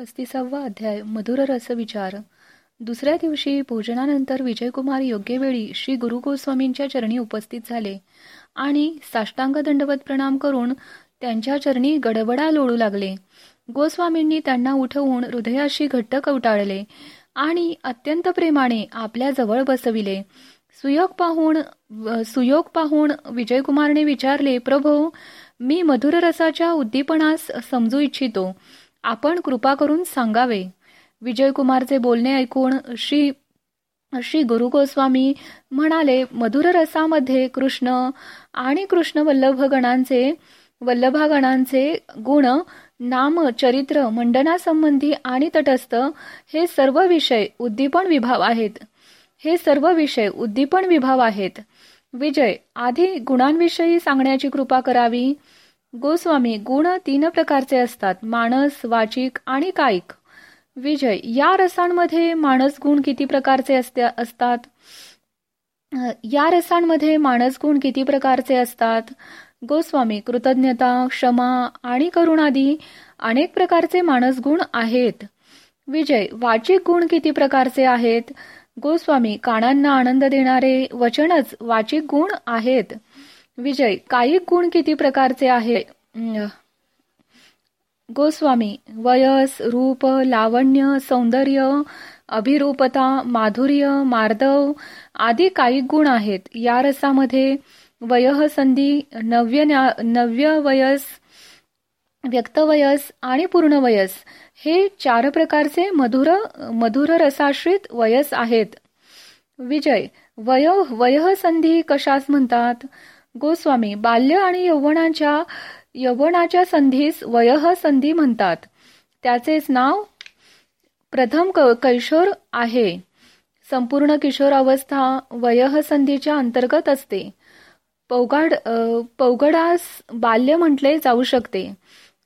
पस्तीसावा अध्याय मधुर रस विचार. दुसऱ्या दिवशी भोजनानंतर विजयकुमार योग्य वेळी श्री गुरु गोस्वामींच्या चरणी उपस्थित झाले आणि साष्टांग दंडवत प्रणाम करून त्यांच्या चरणी गडबडा लोळू लागले. गोस्वामींनी त्यांना उठवून हृदयाशी घट्ट कवटाळले आणि अत्यंत प्रेमाने आपल्या जवळ बसविले. सुयोग पाहून सुयोग पाहून विजयकुमारने विचारले प्रभो मी मधुर रसाच्या उद्दीपनास समजू इच्छितो. आपण कृपा करून सांगावे. विजयकुमारचे बोलणे ऐकून श्री श्री गुरु गोस्वामी म्हणाले मधुर रसामध्ये कृष्ण आणि कृष्ण वल्लभ गणांचे वल्लभागणांचे गुण नाम चरित्र मंडनासंबंधी आणि तटस्थ हे सर्व विषय उद्दीपन विभाव आहेत. हे सर्व विषय उद्दीपन विभाव आहेत. विजय आधी गुणांविषयी सांगण्याची कृपा करावी. गोस्वामी गुण तीन प्रकारचे असतात. मानस वाचिक आणि कायिक. विजय या रसांमध्ये मानस गुण किती प्रकारचे असते असतात? या रसांमध्ये मानस गुण किती प्रकारचे असतात? गोस्वामी कृतज्ञता क्षमा आणि करुणादी अनेक प्रकारचे मानस गुण आहेत. विजय वाचिक गुण किती प्रकारचे आहेत? गोस्वामी कानांना आनंद देणारे वचनच वाचिक गुण आहेत. विजय कायिक गुण किती प्रकारचे आहे? गोस्वामी वयस रूप लावण्य सौंदर्य अभिरूपता माधुर्य मार्दव आदी काही गुण आहेत. या रसामध्ये वयहसंधी नव्य नव्य वयस व्यक्तवयस आणि पूर्ण वयस हे चार प्रकारचे मधुर मधुर रसाश्रित वयस आहेत. विजय वय वयह संधी कशास म्हणतात? गोस्वामी बाल्य आणि यौवनाच्या यवनाच्या संधीस वयह संधी म्हणतात. त्याचेच नाव प्रथम कैशोर आहे. संपूर्ण किशोर अवस्था वयह संधीच्या अंतर्गत असते. पौगाड पौगडास बाल्य म्हटले जाऊ शकते.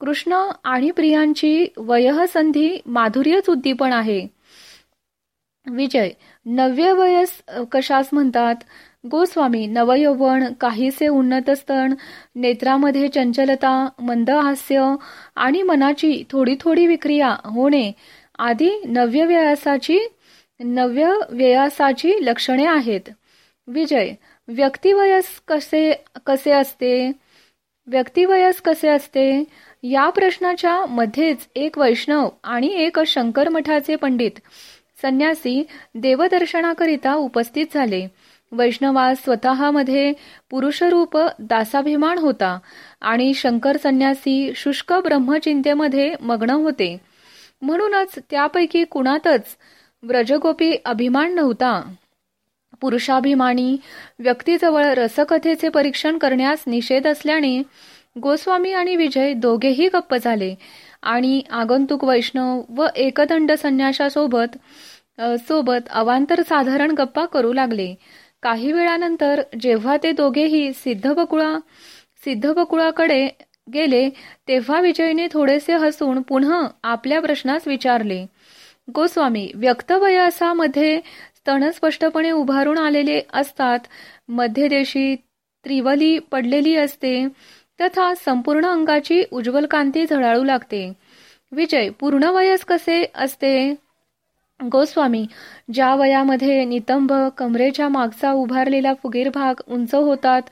कृष्ण आणि प्रियांची वयह संधी माधुर्यच उद्दीपन आहे. विजय नव्य वयस कशास म्हणतात? गोस्वामी नवयौवन काहीसे उन्नत स्तन नेत्रामध्ये चंचलता मंद हास्य आणि मनाची थोडी थोडी विक्रिया होणे आदी नव्यव्यासाची नव्य व्ययासाची लक्षणे आहेत. विजय व्यक्तिवयस कसे कसे असते? व्यक्तिवयस कसे असते? या प्रश्नाच्या मध्येच एक वैष्णव आणि एक शंकर मठाचे पंडित संन्यासी देवदर्शनाकरिता उपस्थित झाले. वैष्णवास स्वतःमध्ये पुरुषरूप दासाभिमान होता आणि शंकर संन्यासी शुष्क ब्रह्मचिंतेमध्ये मग्न होते. म्हणूनच त्यापैकी कुणातच व्रजगोपी अभिमान नव्हता. पुरुषाभिमानी व्यक्तीजवळ रसकथेचे परीक्षण करण्यास निषेध असल्याने गोस्वामी आणि विजय दोघेही गप्प झाले आणि आगंतुक वैष्णव व एकदंड संन्याशासोबत सोबत अवांतर साधारण गप्पा करू लागले. काही वेळानंतर जेव्हा ते दोघेही सिद्धबकुळा सिद्धबकुळाकडे गेले तेव्हा विजयने थोडेसे हसून पुन्हा आपल्या प्रश्नास विचारले गोस्वामी व्यक्तवयासामध्ये स्तन स्पष्टपणे उभारून आलेले असतात मध्यदेशी त्रिवली पडलेली असते तथा संपूर्ण अंगाची उज्ज्वल कांती झळाळू लागते. विजय पूर्ण वयस कसे असते? गोस्वामी ज्या वयामध्ये नितंब कमरेच्या मागचा उभारलेला फुगीर भाग उंच होतात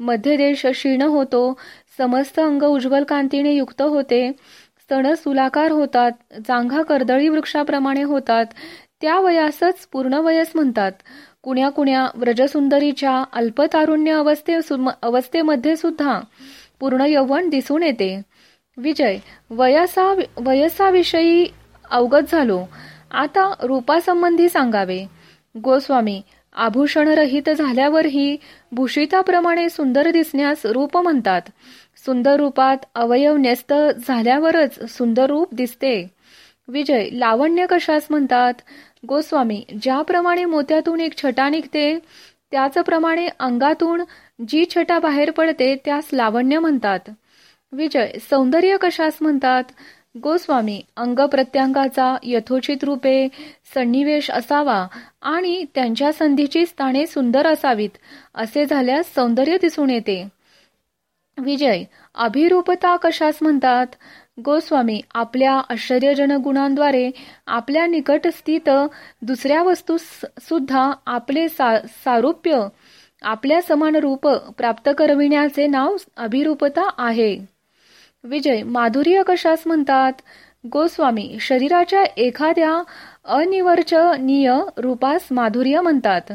मध्यदेश क्षीण होतो समस्त अंग उज्ज्वल कांतीने युक्त होते स्तन सुलाकार होतात जांघा कर्दळी वृक्षाप्रमाणे होतात त्या वयासच पूर्ण वयस म्हणतात. कुण्या कुण्या व्रजसुंदरीच्या अल्पतारुण्य अवस्थे अवस्थेमध्ये सुद्धा पूर्ण यौवन दिसून येते. विजय वयसा वयसाविषयी अवगत झालो. आता रूपासंबंधी सांगावे. गोस्वामी आभूषणरहित झाल्यावरही भूषिताप्रमाणे सुंदर दिसण्यास रूप म्हणतात. सुंदर रूपात अवयव न्यस्त झाल्यावरच सुंदर रूप दिसते. विजय लावण्य कशास म्हणतात? गोस्वामी ज्याप्रमाणे मोत्यातून एक छटा निघते त्याचप्रमाणे अंगातून जी छटा बाहेर पडते त्यास लावण्य म्हणतात. विजय सौंदर्य कशास म्हणतात? गोस्वामी अंग प्रत्यंगाचा यथोचित रूपे सन्निवेश असावा आणि त्यांच्या संधीची स्थाने सुंदर असावीत असे झाल्यास सौंदर्य दिसून येते. विजय अभिरूपता कशास म्हणतात? गोस्वामी आपल्या आश्चर्यजनक गुणांद्वारे आपल्या निकट स्थित दुसऱ्या वस्तू सुद्धा आपले सा, सारूप्य आपल्या समान रूप प्राप्त करविण्याचे नाव अभिरूपता आहे. विजय माधुर्य कशास म्हणतात? गोस्वामी शरीराच्या एखाद्या अनिवर्चनीय रूपास माधुर्य म्हणतात.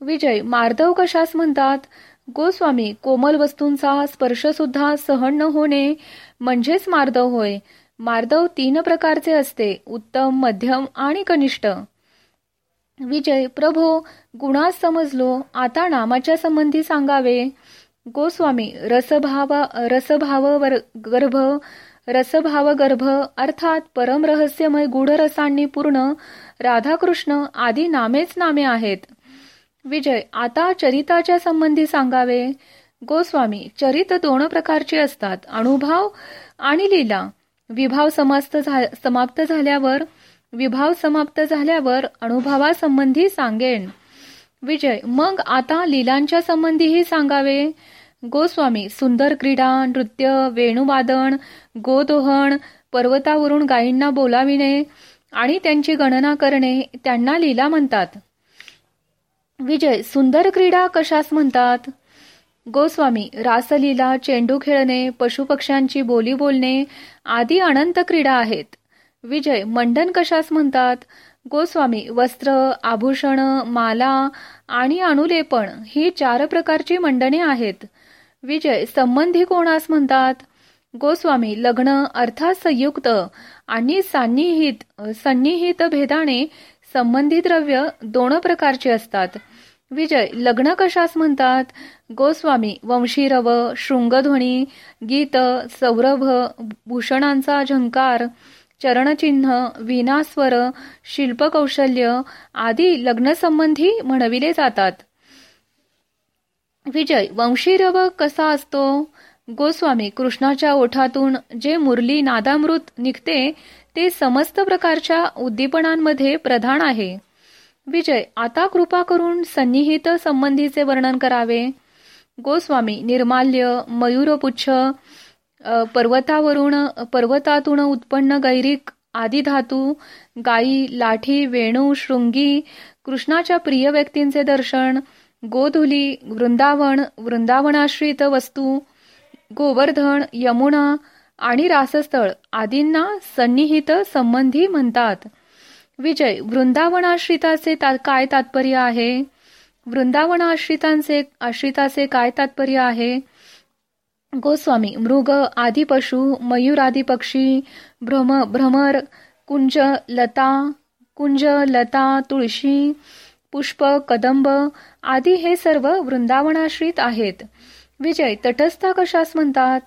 विजय मार्दव कशास म्हणतात? गोस्वामी कोमल वस्तूंचा स्पर्श सुद्धा सहन न होणे म्हणजेच मार्दव होय. मार्दव तीन प्रकारचे असते उत्तम मध्यम आणि कनिष्ठ. विजय प्रभो गुणास समजलो आता नामाच्या संबंधी सांगावे. गोस्वामी रसभाव रसभाव गर्भ रसभाव गर्भ अर्थात परम रहस्यमय गूढ रसांनी पूर्ण राधाकृष्ण आदी नामेच नामे आहेत. विजय आता चरिताच्या संबंधी सांगावे. गोस्वामी चरित दोन प्रकारचे असतात. अनुभव आणि लीला. विभाव समाप्त समाप्त झाल्यावर विभाव समाप्त झाल्यावर अनुभवासंबंधी सांगेन. विजय मग आता लीलांच्या संबंधीही सांगावे. गोस्वामी सुंदर क्रीडा नृत्य वेणुवादन गोदोहण पर्वतावरून गायींना बोलाविणे आणि त्यांची गणना करणे त्यांना लीला म्हणतात. विजय सुंदर क्रीडा कशास म्हणतात? गोस्वामी रासलीला चेंडू खेळणे पशुपक्ष्यांची बोली बोलणे आदी अनंत क्रीडा आहेत. विजय मंडन कशास म्हणतात? गोस्वामी वस्त्र आभूषण माला आणि अनुलेपण ही चार प्रकारची मंडणे आहेत. विजय संबंधी कोणास म्हणतात? गोस्वामी लग्न अर्थात संयुक्त आणि सान्निहित सन्निहित भेदाने संबंधी द्रव्य दोन प्रकारचे असतात. विजय लग्न कशास म्हणतात? गोस्वामी वंशीरव शृंगध्वनी गीत सौरभ भूषणांचा झंकार चरणचिन्ह विनास्वर शिल्पकौशल्य आदी लग्नसंबंधी म्हणविले जातात. विजय वंशीरव कसा असतो? गोस्वामी कृष्णाच्या ओठातून जे मुरली नादामृत निघते ते समस्त प्रकारच्या उद्दीपनांमध्ये प्रधान आहे. विजय आता कृपा करून सन्निहित संबंधीचे वर्णन करावे. गोस्वामी निर्माल्य मयूरपुच्छ पर्वतावरून पर्वतातून उत्पन्न गैरिक आदी धातू गायी लाठी वेणू शृंगी कृष्णाच्या प्रिय व्यक्तींचे दर्शन गोधुली वृंदावन वृंदावनाश्रित वस्तू गोवर्धन यमुना आणि रासस्थळ आदींना सन्निहित संबंधी म्हणतात. विजय वृंदावनाश्रिताचे काय तात्पर्य आहे? वृंदावनाश्रितांचे आश्रिताचे काय तात्पर्य आहे? गोस्वामी मृग आदी पशु मयूर आदी पक्षी भ्रम भ्रमर कुंज लता कुंज लता तुळशी पुष्प कदंब आदी हे सर्व वृंदावनाश्रित आहेत. विजय तटस्था कशास म्हणतात?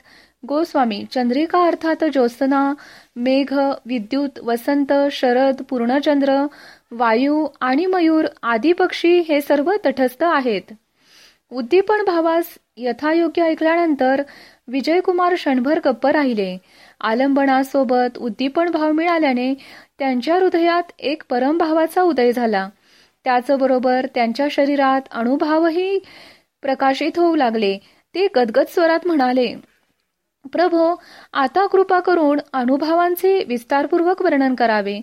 गोस्वामी चंद्रिका अर्थात ज्योत्सना मेघ विद्युत वसंत शरद पूर्णचंद्र वायू आणि मयूर आदी पक्षी हे सर्व तटस्थ आहेत. उद्दीपन भावास यथायोग्य ऐकल्यानंतर विजयकुमार क्षणभर गप्प राहिले. आलंबनासोबत उद्दीपन भाव मिळाल्याने त्यांच्या हृदयात एक परमभावाचा उदय झाला. त्याचबरोबर त्यांच्या शरीरात अणुभावही प्रकाशित होऊ लागले. ते गदगद स्वरात म्हणाले प्रभो आता कृपा करून अनुभवांचे विस्तारपूर्वक वर्णन करावे.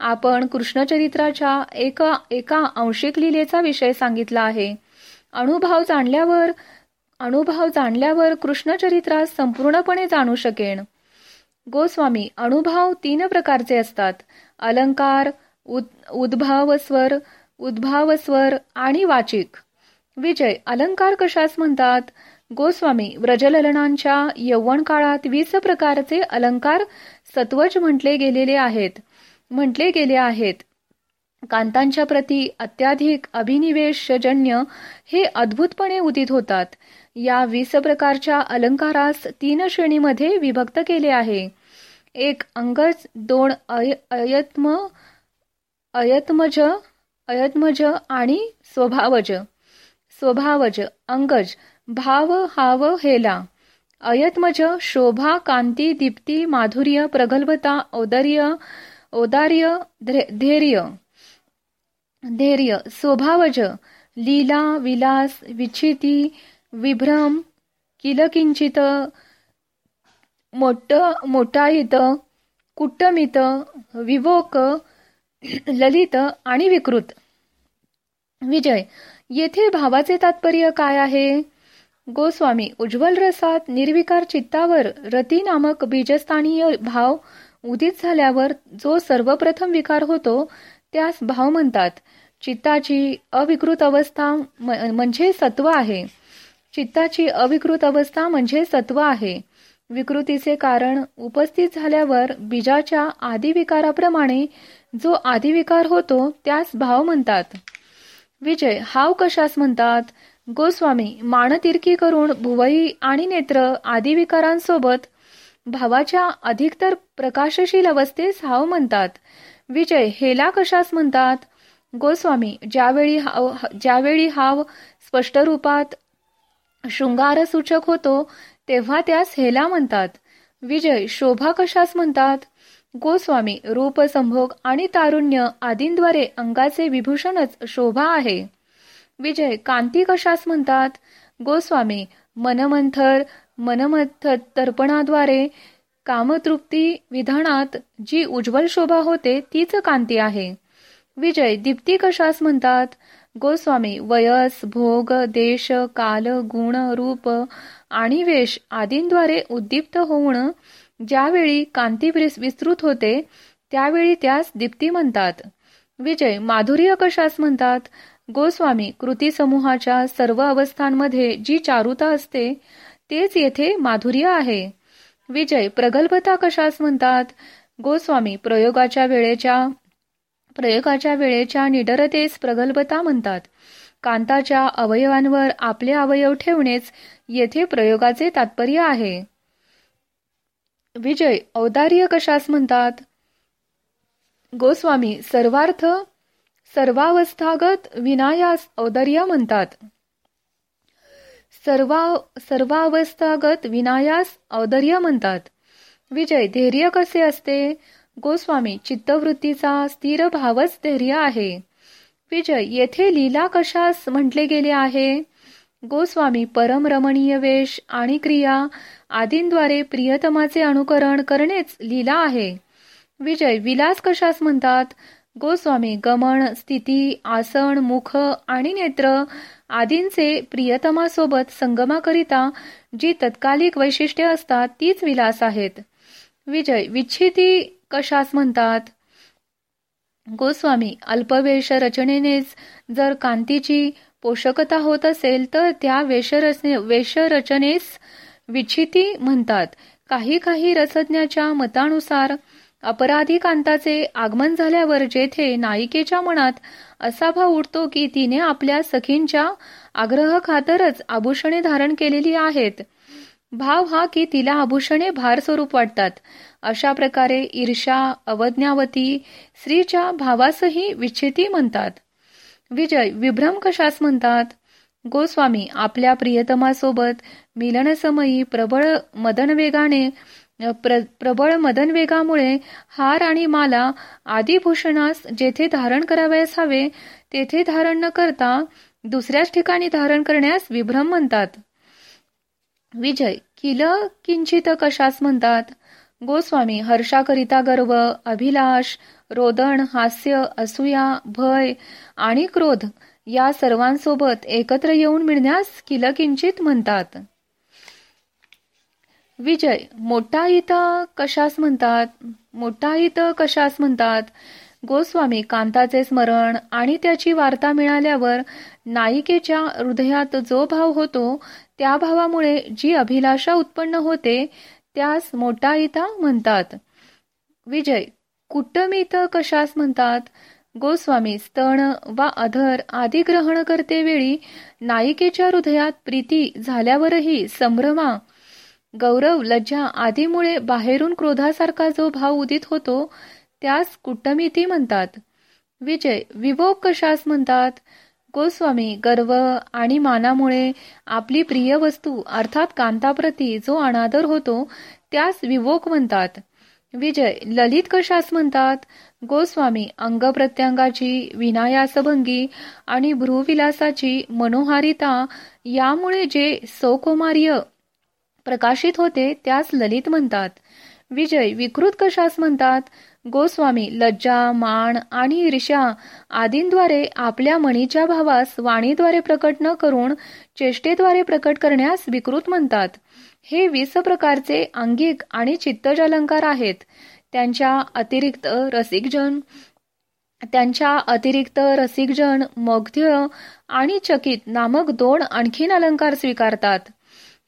आपण कृष्णचरित्राच्या एका एका अंशिक लिलेचा विषय सांगितला आहे. अनुभव जाणल्यावर अनुभव जाणल्यावर कृष्णचरित्रास संपूर्णपणे जाणू शकेन. गोस्वामी अनुभव तीन प्रकारचे असतात. अलंकार उद उद्भावस्वर उद्भावस्वर आणि वाचिक. विजय अलंकार कशास म्हणतात? गोस्वामी व्रजललनांच्या यौवन काळात वीस प्रकारचे अलंकार सत्वज म्हटले गेलेले आहेत. म्हटले गेले आहेत. कांतांच्या प्रती अत्याधिक अभिनिवेशजन्य हे अद्भुतपणे उदित होतात. या वीस प्रकारच्या अलंकारास तीन श्रेणीमध्ये विभक्त केले आहे. एक अंगज दोन अय अयत्म अयत्मज अयत्मज आणि स्वभावज. स्वभावज अंगज भाव हाव हेला. अयत्मज शोभा कांती दीप्ती माधुर्य प्रगल्भता औदर्य औदार्य धैर्य. धैर्य स्वभावज लीला विलास विच्छिती विभ्रम किलकिंचित मोठ मोठाहित कुट्टमित विवोक ललित आणि विकृत. विजय येथे भावाचे तात्पर्य काय आहे? गोस्वामी उज्ज्वल रसात निर्विकार चित्तावर रती नामक बीजस्थानीय भाव उदित झाल्यावर जो सर्वप्रथम विकार होतो त्यास भाव म्हणतात. चित्ताची अविकृत अवस्था म्हणजे सत्व आहे. चित्ताची अविकृत अवस्था म्हणजे सत्व आहे. विकृतीचे कारण उपस्थित झाल्यावर बीजाच्या आदिविकाराप्रमाणे जो आदिविकार होतो त्यास भाव म्हणतात. विजय हाव कशास म्हणतात? गोस्वामी मानतिरकी करून भुवई आणि नेत्र आदिविकारांसोबत भावाच्या अधिकतर प्रकाशशील अवस्थेस हाव म्हणतात. विजय हेला कशास म्हणतात? गोस्वामी ज्यावेळी हाव ज्यावेळी हाव स्पष्ट रूपात शृंगार सूचक होतो तेव्हा त्यास हेला म्हणतात. विजय शोभा कशास म्हणतात? गोस्वामी रूप संभोग आणि तारुण्य आदींद्वारे अंगाचे विभूषणच शोभा आहे. विजय कांती कशास म्हणतात? गोस्वामी मनमंथर मनमथ तर्पणाद्वारे कामतृप्ती विधानात जी उज्ज्वल शोभा होते तीच कांती आहे. विजय दीप्ती कशास म्हणतात? गोस्वामी वयस भोग देश काल गुण रूप आणि वेश आदींद्वारे उद्दीप्त होऊन ज्यावेळी कांती विस्तृत होते त्यावेळी त्यास दीप्ती म्हणतात. विजय माधुर्य कशास म्हणतात? गोस्वामी कृती समूहाच्या सर्व अवस्थांमध्ये जी चारुता असते तेच येथे माधुर्य आहे. विजय प्रगल्भता कशास म्हणतात? गोस्वामी प्रयोगाच्या वेळेच्या प्रयोगाच्या वेळेच्या निडरतेस प्रगल्भता म्हणतात. कांताच्या अवयवांवर आपले अवयव ठेवणेच येथे प्रयोगाचे तात्पर्य आहे. विजय औदार्य कशास म्हणतात? गोस्वामी सर्वार्थ सर्वावस्थागत विनायास औदार्य म्हणतात. सर्वा सर्वावस्थागत विनायास औदार्य म्हणतात. विजय धैर्य कसे असते? गोस्वामी चित्तवृत्तीचा स्थिर भावच धैर्य आहे. विजय येथे लीला कशास म्हटले गेले आहे? गोस्वामी परम रमणीय वेश आणि क्रिया आदींद्वारे प्रियतमाचे अनुकरण करणेच लीला आहे. विजय विलास कशास म्हणतात? गोस्वामी गमन स्थिती आसन मुख आणि नेत्र आदींचे प्रियतमासोबत संगमाकरिता जी तत्कालिक वैशिष्ट्ये असतात तीच विलास आहेत. विजय विच्छिती कशास म्हणतात? गोस्वामी अल्पवेश रचनेनेच जर कांतीची पोषकता होत असेल तर त्या वेशरचने वेशरचनेस विच्छिती म्हणतात. काही काही रसज्ञाच्या मतानुसार अपराधी कांताचे आगमन झाल्यावर जेथे नायिकेच्या मनात असा भाव उठतो की तिने आपल्या सखींच्या आग्रह खातरच आभूषणे धारण केलेली आहेत भाव हा की तिला आभूषणे भार स्वरूप वाटतात. अशा प्रकारे ईर्षा अवज्ञावती स्त्रीच्या भावासही विच्छेती म्हणतात. विजय विभ्रम कशास म्हणतात? गोस्वामी आपल्या प्रियतमासोबत मिलनसमयी प्रबळ मदनवेगाने प्र प्रबळ मदनवेगामुळे हार आणि माला आदी भूषणास जेथे धारण करावयास हवे तेथे धारण न करता दुसऱ्याच ठिकाणी धारण करण्यास विभ्रम म्हणतात. विजय किल किंचित कशास म्हणतात? गोस्वामी हर्षाकरिता गर्व अभिलाष रोदन हास्य असूया भय आणि क्रोध या सर्वांसोबत एकत्र येऊन मिळण्यास किलकिंचित म्हणतात. विजय मोठा इत कशास म्हणतात? मोठा इत कशास म्हणतात? गोस्वामी कांताचे स्मरण आणि त्याची वार्ता मिळाल्यावर नायिकेच्या हृदयात जो भाव होतो त्या भावामुळे जी अभिलाषा उत्पन्न होते त्यास मोठा म्हणतात. विजय कुटमित कशास म्हणतात? गोस्वामी स्तन वा अधर आदी ग्रहण करते वेळी नायिकेच्या हृदयात प्रीती झाल्यावरही संभ्रमा गौरव लज्जा आदीमुळे बाहेरून क्रोधासारखा जो भाव उदित होतो त्यास कुटमिती म्हणतात. विजय विभोग कशास म्हणतात? गोस्वामी गर्व आणि मानामुळे आपली प्रिय वस्तू अर्थात कांताप्रती जो अनादर होतो त्यास विवोक म्हणतात. विजय ललित कशास म्हणतात? गोस्वामी अंग प्रत्यंगाची विनायासभंगी आणि भ्रूविलासाची मनोहारिता यामुळे जे सौकुमार्य प्रकाशित होते त्यास ललित म्हणतात. विजय विकृत कशास म्हणतात? गोस्वामी लज्जा मान आणि ईर्ष्या आदींद्वारे आपल्या मणीच्या भावास वाणीद्वारे प्रकट न करून चेष्टेद्वारे प्रकट करण्यास विकृत म्हणतात. हे वीस प्रकारचे अंगिक आणि चित्तज अलंकार आहेत. त्यांच्या अतिरिक्त रसिकजन त्यांच्या अतिरिक्त रसिकजन मग्ध आणि चकित नामक दोन आणखीन अलंकार स्वीकारतात.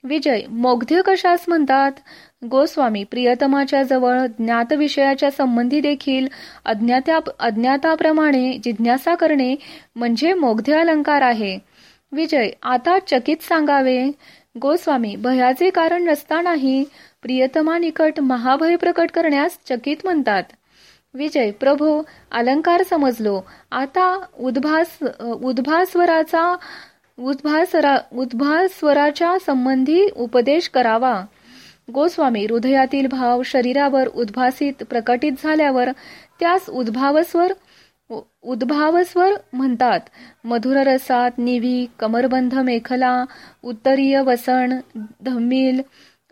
विजय मोगध्य कशास म्हणतात? गोस्वामी प्रियतमाच्या जवळ ज्ञात विषयाच्या संबंधी देखील अज्ञात्या अज्ञाताप्रमाणे जिज्ञासा करणे म्हणजे मोग्ध्य अलंकार आहे. विजय आता चकित सांगावे. गोस्वामी भयाचे कारण नसतानाही प्रियतमा निकट महाभय प्रकट करण्यास चकित म्हणतात. विजय प्रभू अलंकार समजलो. आता उद्भास उद्भास्वराचा उद्भासरा उद्भास्वराच्या संबंधी उपदेश करावा. गोस्वामी हृदयातील भाव शरीरावर उद्भासित प्रकटित झाल्यावर त्यास उद्भावस्वर उद्भावस्वर म्हणतात. मधुर रसात निवी कमरबंध मेखला उत्तरीय वसण धम्मील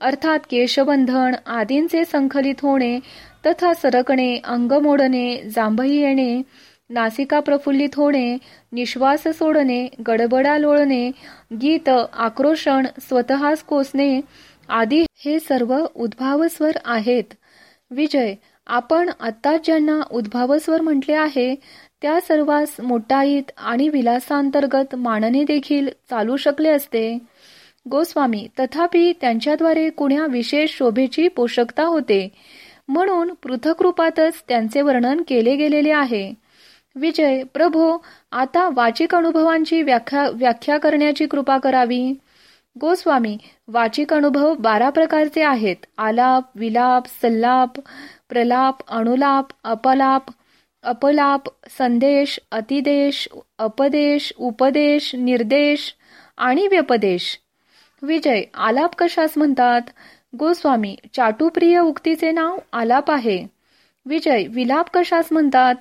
अर्थात केशबंधन आदींचे संकलित होणे तथा सरकणे अंग मोडणे जांभई येणे नासिका प्रफुल्लित होणे निश्वास सोडणे गडबडा लोळणे गीत आक्रोशण स्वतःच कोसणे आदी हे सर्व उद्भावस्वर आहेत. विजय आपण आत्ताच ज्यांना उद्भावस्वर म्हटले आहे त्या सर्वांस मोटाईत आणि विलासांतर्गत मानणे देखील चालू शकले असते. गोस्वामी तथापि त्यांच्याद्वारे कुण्या विशेष शोभेची पोषकता होते म्हणून पृथक रूपातच त्यांचे वर्णन केले गेलेले आहे. विजय प्रभो आता वाचिक अनुभवांची व्याख्या व्याख्या करण्याची कृपा करावी. गोस्वामी वाचिक अनुभव बारा प्रकारचे आहेत. आलाप विलाप सल्लाप प्रलाप अणुलाप अपलाप अपलाप संदेश अतिदेश अपदेश उपदेश निर्देश आणि व्यपदेश. विजय आलाप कशास म्हणतात? गोस्वामी चाटुप्रिय उक्तीचे नाव आलाप आहे. विजय विलाप कशास म्हणतात?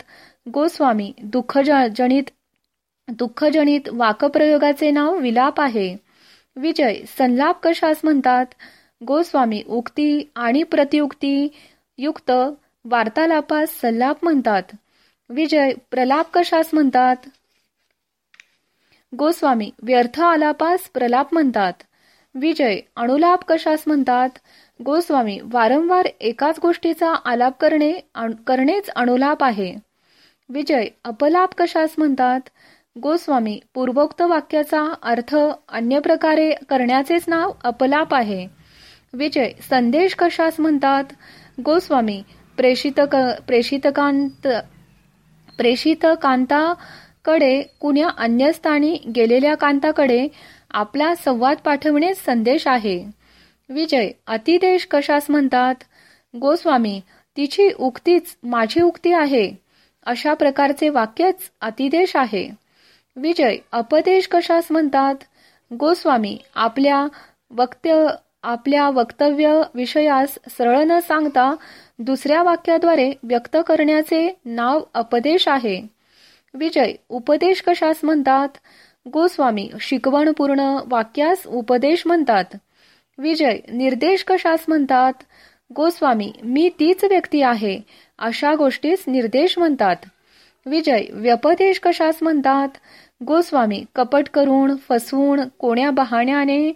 गोस्वामी दुःख जनित दुःखजनित वाकप्रयोगाचे नाव विलाप आहे. विजय संलाप कशास म्हणतात? गोस्वामी उक्ती आणि प्रतियुक्ती युक्त वार्तालापास संलाप म्हणतात. विजय प्रलाप कशास म्हणतात? गोस्वामी व्यर्थ आलापास प्रलाप म्हणतात. विजय अणुलाप कशास म्हणतात? गोस्वामी वारंवार एकाच गोष्टीचा आलाप करणे करणेच अणुलाप आहे. विजय अपलाप कशास म्हणतात? गोस्वामी पूर्वोक्त वाक्याचा अर्थ अन्य प्रकारे करण्याचेच नाव अपलाप आहे. विजय संदेश कशास म्हणतात? गोस्वामी प्रेषितक प्रेषितकांत प्रेषितकांताकडे कुण्या अन्य स्थानी गेलेल्या कांताकडे आपला संवाद पाठवणे संदेश आहे. विजय अतिदेश कशास म्हणतात? गोस्वामी तिची उक्तीच माझी उक्ती आहे. अशा प्रकारचे वाक्यच अतिदेश आहे. विजय अपदेश कशास म्हणतात? गोस्वामी आपल्या वक्त्य आपल्या वक्तव्य विषयास सरळ न सांगता दुसऱ्या वाक्याद्वारे व्यक्त करण्याचे नाव अपदेश आहे. विजय उपदेश कशास म्हणतात? गोस्वामी शिकवणपूर्ण वाक्यास उपदेश म्हणतात. विजय निर्देश कशास म्हणतात? गोस्वामी मी तीच व्यक्ती आहे अशा गोष्टीस निर्देश म्हणतात. विजय व्यपदेश कशास म्हणतात? गोस्वामी कपट करून फसवून कोण्या बहाण्याने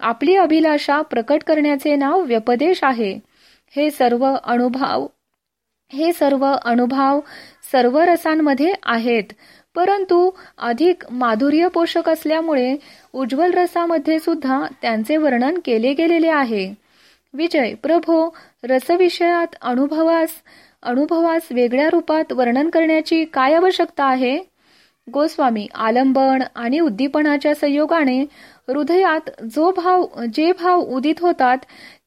आपली अभिलाषा प्रकट करण्याचे नाव व्यपदेश आहे. हे सर्व अनुभव हे सर्व अनुभव सर्व रसांमध्ये आहेत. परंतु अधिक माधुर्य पोषक असल्यामुळे उज्ज्वल रसामध्ये सुद्धा त्यांचे वर्णन केले गेलेले आहे. विजय प्रभो रसविषयात अनुभवास अनुभवास वेगळ्या रूपात वर्णन करण्याची काय आवश्यकता आहे? गोस्वामी आलंबन आणि उद्दीपनाच्या संयोगाने हृदयात जो भाव जे भाव उदित होतात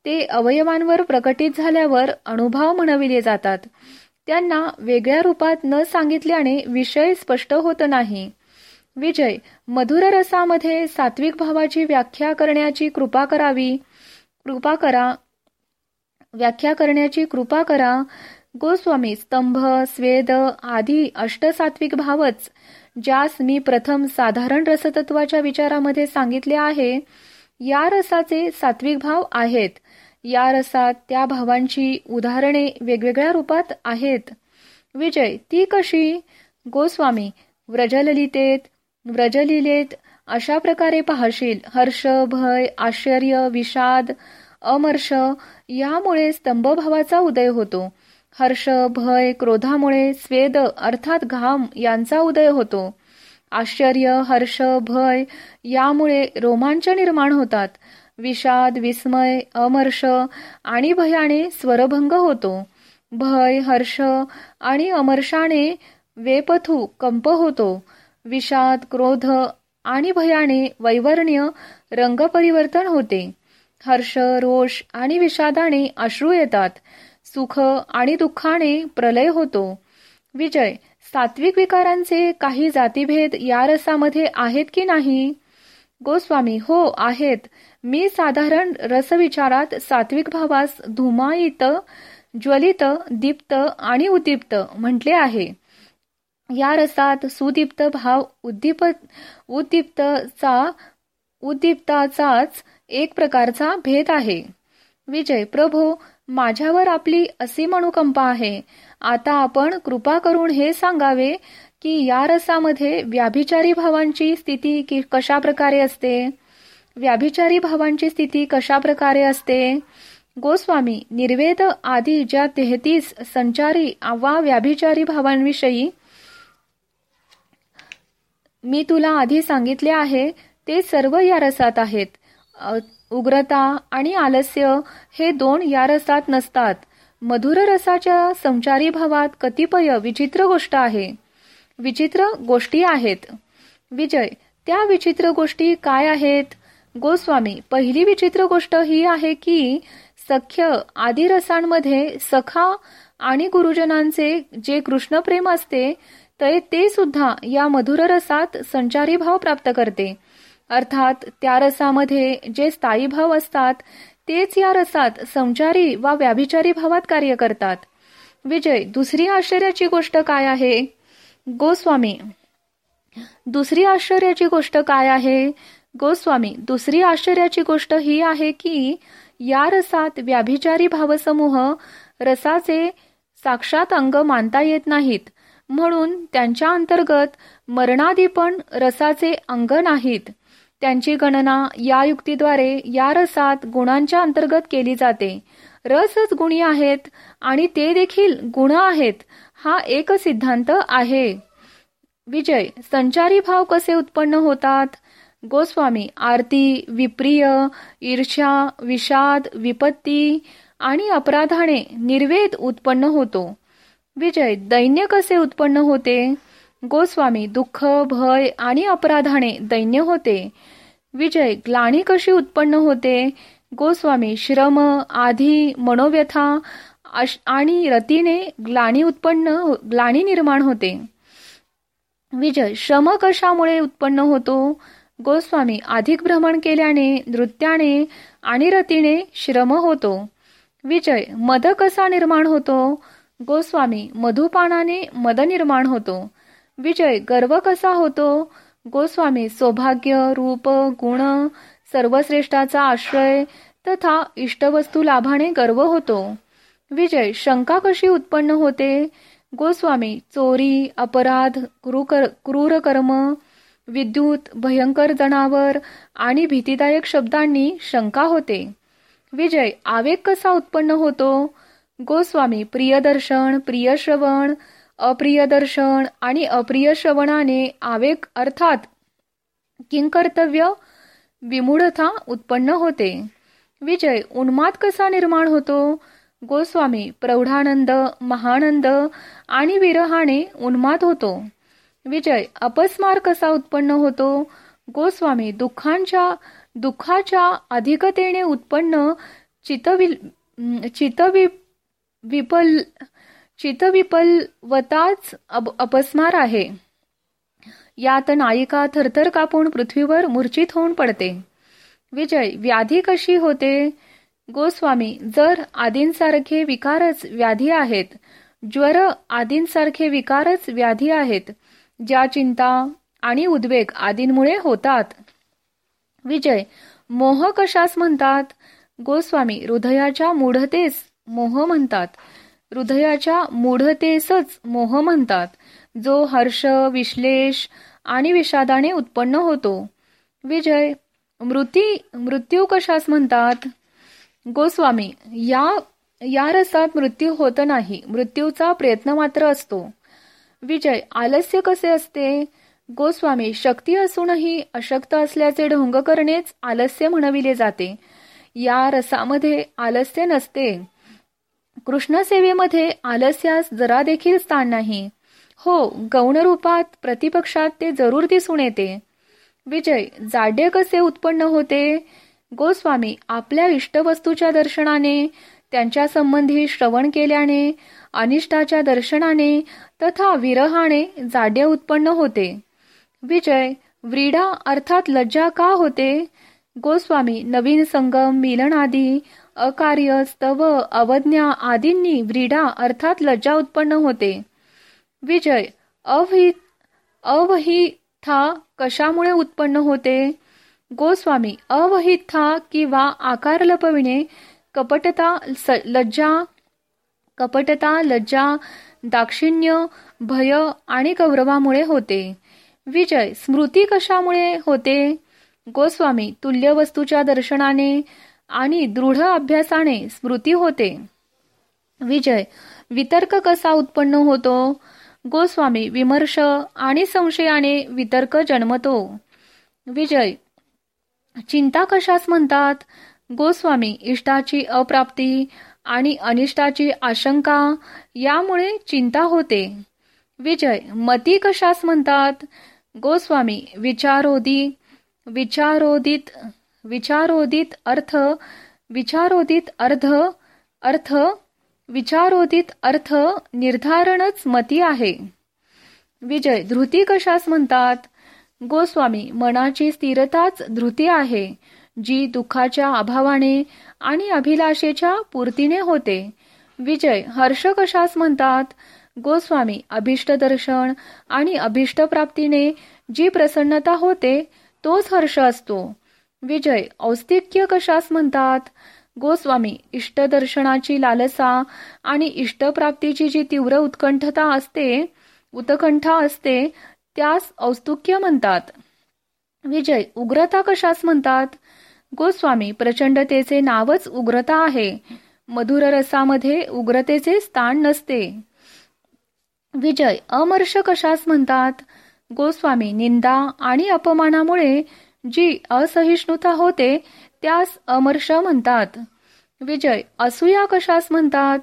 ते अवयवांवर प्रकटित झाल्यावर अनुभव म्हणविले जातात. त्यांना वेगळ्या रूपात न सांगितल्याने विषय स्पष्ट होत नाही. विजय मधुर रसामध्ये सात्विक भावाची व्याख्या करण्याची कृपा करावी. कृपा करा. व्याख्या करण्याची कृपा करा. गोस्वामी स्तंभ स्वेद आदी अष्टसात्विक भावच ज्यास मी प्रथम साधारण रसतत्वाच्या विचारामध्ये सांगितले आहे या रसाचे सात्विक भाव आहेत. या रसात त्या भावांची उदाहरणे वेगवेगळ्या रूपात आहेत. विजय ती कशी? गोस्वामी व्रजललितेत व्रजलिलेत अशा प्रकारे पाहशील. हर्ष भय आश्चर्य विषाद अमर्ष यामुळे स्तंभभावाचा उदय होतो. हर्ष भय क्रोधामुळे स्वेद अर्थात घाम यांचा उदय होतो. आश्चर्य हर्ष भय यामुळे रोमांच निर्माण होतात. विषाद विस्मय अमर्ष आणि भयाने स्वरभंग होतो. भय हर्ष आणि अमर्षाने वेपथू कंप होतो. विषाद क्रोध आणि भयाने वैवर्ण्य रंग परिवर्तन होते. हर्ष रोष आणि विषादाने अश्रू येतात. सुख आणि दुःखाने प्रलय होतो. विजय सात्विक विकारांचे काही जातीभेद या रसामध्ये आहेत की नाही? गोस्वामी हो आहेत. मी साधारण रसविचारात सात्विक भावास धुमायित ज्वलित दीप्त आणि उद्दीप्त म्हटले आहे. या रसात सुदीप्त भाव उद्दीप उद्दीप्तचा उद्दीप्ताचाच एक प्रकारचा भेद आहे. विजय प्रभो माझ्यावर आपली असीम अनुकंपा आहे. आता आपण कृपा करून हे सांगावे की या रसामध्ये व्याभिचारी भावांची स्थिती कशा प्रकारे असते? व्याभिचारी भावांची स्थिती कशा प्रकारे असते? गोस्वामी निर्वेद आदी ज्या तेहतीस संचारी वा व्याभिचारी भावांविषयी मी तुला आधी सांगितले आहे ते सर्व या रसात आहेत. उग्रता आणि आलस्य हे दोन या रसात नसतात. मधुर रसाच्या संचारी भावात कतिपय विचित्र गोष्ट आहे. विचित्र गोष्टी आहेत. विजय त्या विचित्र गोष्टी काय आहेत? गोस्वामी पहिली विचित्र गोष्ट ही आहे की सख्य आदी रसांमध्ये सखा आणि गुरुजनांचे जे कृष्णप्रेम असते तर ते सुद्धा या मधुर रसात संचारी भाव प्राप्त करते. अर्थात त्या रसामध्ये जे स्थायी भाव असतात तेच या रसात संचारी वा व्याभिचारी भावात कार्य करतात. विजय दुसरी आश्चर्याची गोष्ट काय आहे? गोस्वामी दुसरी आश्चर्याची गोष्ट काय आहे? गोस्वामी दुसरी आश्चर्याची गोष्ट ही आहे की या रसात व्याभिचारी भावसमूह रसाचे साक्षात अंग मानता येत नाहीत. म्हणून त्यांच्या अंतर्गत मरणादी पण रसाचे अंग नाहीत. त्यांची गणना या युक्तीद्वारे या रसात गुणांच्या अंतर्गत केली जाते. रसच गुणी आहेत आणि ते देखील गुण आहेत हा एक सिद्धांत आहे. विजय संचारी भाव कसे उत्पन्न होतात? गोस्वामी आरती विप्रिय ईर्ष्या विषाद विपत्ती आणि अपराधाने निर्वेद उत्पन्न होतो. विजय दैन्य कसे उत्पन्न होते? गोस्वामी दुःख भय आणि अपराधाने दैन्य होते. विजय ग्लाणी कशी उत्पन्न होते? गोस्वामी श्रम आधी मनोव्यथा आणि रतीने ग्लाणी उत्पन्न ग्लाणी निर्माण होते. विजय श्रम कशामुळे उत्पन्न होतो? गोस्वामी अधिक भ्रमण केल्याने नृत्याने आणि रतीने श्रम होतो. विजय मद कसा निर्माण होतो? गोस्वामी मधुपानाने मद निर्माण होतो. विजय गर्व कसा होतो? गोस्वामी सौभाग्य रूप गुण सर्वश्रेष्ठाचा आश्रय तथा इष्टवस्तू लाभाने गर्व होतो. विजय शंका कशी उत्पन्न होते? गोस्वामी चोरी अपराध क्रूर कर्म विद्युत भयंकर जनावर आणि भीतीदायक शब्दांनी शंका होते. विजय आवेग कसा उत्पन्न होतो? गोस्वामी प्रियदर्शन प्रियश्रवण अप्रियदर्शन आणि अप्रिय श्रवणाने आवेग अर्थात किंकर्तव्य विमूढता उत्पन्न होते. विजय उन्माद कसा निर्माण होतो? गोस्वामी प्रौढानंद महानंद आणि विरहाने उन्माद होतो. विजय अपस्मार कसा उत्पन्न होतो? गोस्वामी दुःखांच्या दुःखाच्या अधिकतेने उत्पन्न चितविल चितवि विपल चितविपलवताच अपस्मार आहे. यात नायिका थरथर कापून पृथ्वीवर मूर्छित होऊन पडते. विजय व्याधी कशी होते? गोस्वामी जर आदींसारखे विकारच व्याधी आहेत ज्वर आदींसारखे विकारच व्याधी आहेत ज्या चिंता आणि उद्वेग आदींमुळे होतात. विजय मोह कशास म्हणतात? गोस्वामी हृदयाच्या मूढतेस मोह म्हणतात. हृदयाच्या मूढतेसच मोह म्हणतात. जो हर्ष विश्लेष आणि विषादाने उत्पन्न होतो. विजय मृती मृत्यू कशास म्हणतात? गोस्वामी या या रसात मृत्यू होत नाही. मृत्यूचा प्रयत्न मात्र असतो. विजय आलस्य कसे असते? गोस्वामी शक्ती असूनही अशक्त असल्याचे ढोंग करणेच आलस्य म्हणविले जाते. या रसामध्ये आलस्य नसते. कृष्णसेवेमध्ये आलस्यास जरा देखील स्थान नाही. हो गौणरूपात प्रतिपक्षात ते जरूर दिसून येते. विजय जाड्य कसे उत्पन्न होते? गोस्वामी आपल्या इष्टवस्तूच्या दर्शनाने त्यांच्या संबंधी श्रवण केल्याने अनिष्टाच्या दर्शनाने तथा विरहाने जाड्य उत्पन्न होते. विजय व्रीडा अर्थात लज्जा का होते? गोस्वामी नवीन संगम मिलन आदी अकार्य स्तव अवज्ञा आदींनी व्रीडा अर्थात लज्जा उत्पन्न होते. विजय अवहित अवहिथा कशामुळे उत्पन्न होते? गोस्वामी अवहिथा किंवा आकार लपविणे कपटता लज्जा कपटता लज्जा दाक्षिण्य भय आणि गौरवामुळे होते. विजय स्मृती कशामुळे होते? गोस्वामी तुल्य वस्तूच्या दर्शनाने आणि दृढ अभ्यासाने स्मृती होते. विजय वितर्क कसा उत्पन्न होतो? गोस्वामी विमर्श आणि संशयाने वितर्क जन्मतो. विजय चिंता कशास म्हणतात? गोस्वामी इष्टाची अप्राप्ती आणि अनिष्टाची आशंका यामुळे चिंता होते. विजय मती कशास म्हणतात? गोस्वामी विचारोधी विचारोदित विचारोदित अर्थ विचारोदित अर्ध अर्थ विचारोदित अर्थ निर्धारणच मती आहे. विजय धृती कशास म्हणतात? गोस्वामी मनाची स्थिरताच धृती आहे जी दुःखाच्या अभावाने आणि अभिलाषेच्या पूर्तीने होते. विजय हर्ष कशास म्हणतात? गोस्वामी अभिष्ट दर्शन आणि अभिष्ट प्राप्तीने जी प्रसन्नता होते तोच हर्ष असतो. विजय औस्तिक्य कशास म्हणतात? गोस्वामी इष्टदर्शनाची लालसा आणि इष्टप्राप्तीची जी तीव्र उत्कंठता असते उत्कंठा असते त्यास औस्तुक्य म्हणतात. विजय उग्रता कशास म्हणतात? गोस्वामी प्रचंडतेचे नावच उग्रता आहे. मधुर रसामध्ये उग्रतेचे स्थान नसते. विजय अमर्ष कशास म्हणतात? गोस्वामी निंदा आणि अपमानामुळे जी असहिष्णुता होते त्यास अमर्ष म्हणतात. विजय असूया कशास म्हणतात?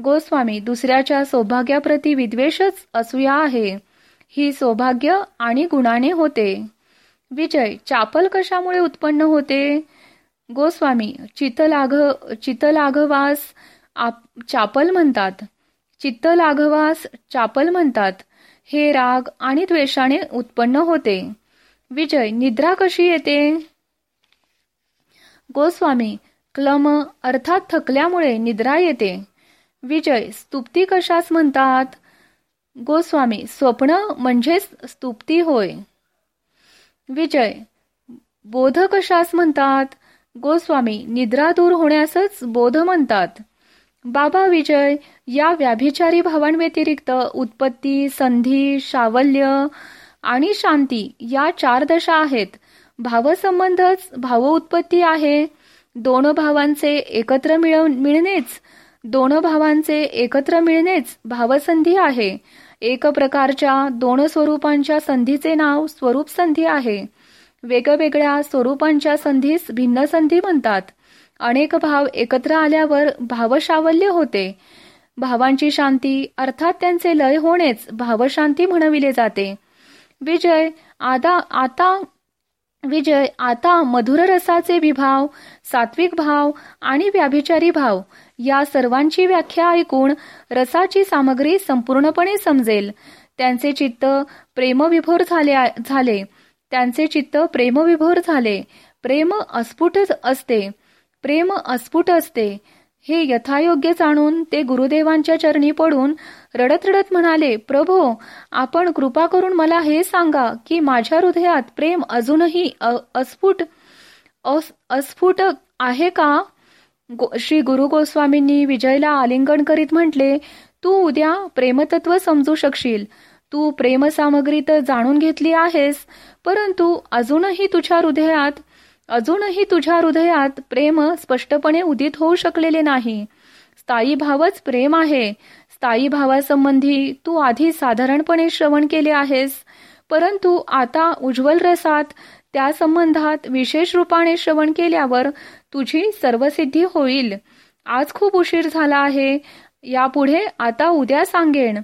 गोस्वामी दुसऱ्याच्या सौभाग्याप्रती विद्वेषच असूया आहे. ही सौभाग्य आणि गुणाने होते. विजय चापल कशामुळे उत्पन्न होते? गोस्वामी चितलाघ चितलाघवास चापल म्हणतात. चित्तलाघवास चापल म्हणतात. हे राग आणि द्वेषाने उत्पन्न होते. विजय निद्रा कशी येते? गोस्वामी क्लम अर्थात थकल्यामुळे निद्रा येते. विजय स्तुप्ती कशास म्हणतात? गोस्वामी स्वप्न म्हणजेच स्तुप्ती होय. विजय बोध कशास म्हणतात? गोस्वामी निद्रा दूर होण्यासच बोध म्हणतात. बाबा विजय या व्याभिचारी भावांव्यतिरिक्त उत्पत्ती संधी शावल्य आणि शांती या चार दशा आहेत. भावसंबंधच भाव उत्पत्ती आहे. दोन भावांचे एकत्र मिळव मिळणेच दोन भावांचे एकत्र मिळणेच भावसंधी आहे. एक प्रकारच्या दोन स्वरूपांच्या संधीचे नाव स्वरूप संधी आहे. वेगवेगळ्या स्वरूपांच्या संधीस भिन्न संधी म्हणतात. अनेक भाव एकत्र आल्यावर भावशावल्य होते. भावांची शांती अर्थात त्यांचे लय होणेच भावशांती म्हणविले जाते. विजय आदा आता विजय आता मधुर रसाचे विभाव सात्विक भाव आणि व्याभिचारी भाव. या सर्वांची व्याख्या ऐकून रसाची सामग्री संपूर्णपणे समजेल. त्यांचे चित्त प्रेमविभोर झाले झाले. त्यांचे चित्त प्रेमविभोर झाले. प्रेम अस्फुट असते. प्रेम अस्फुट असते. हे यथायोग्य जाणून ते गुरुदेवांच्या चरणी पडून रडत रडत म्हणाले प्रभो आपण कृपा करून मला हे सांगा की माझ्या हृदयात प्रेम अजूनही अस्फुट अस्फुट आहे का? श्री गुरु गोस्वामींनी विजयला आलिंगन करीत म्हटले तू उद्या प्रेमतत्व समजू शकशील. तू प्रेमसामग्री तर जाणून घेतली आहेस परंतु अजूनही तुझ्या हृदयात अजूनही तुझ्या हृदयात प्रेम स्पष्टपणे उदित होऊ शकलेले नाही. स्थायी भावच प्रेम आहे. ताई भावासंबंधी तू आधी साधारणपणे श्रवण केले आहेस परंतु आता उज्ज्वल रसात त्या संबंधात विशेष रूपाने श्रवण केल्यावर तुझी सर्वसिद्धी होईल. आज खूप उशीर झाला आहे. यापुढे आता उद्या सांगेन.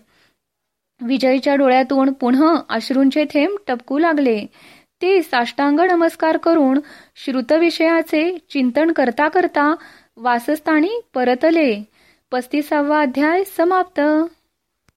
विजयच्या डोळ्यातून पुन्हा अश्रूंचे थेंब टपकू लागले. ते साष्टांग नमस्कार करून श्रुतविषयाचे चिंतन करता करता वासस्थानी परतले. पस्तीसावा अध्याय समाप्त.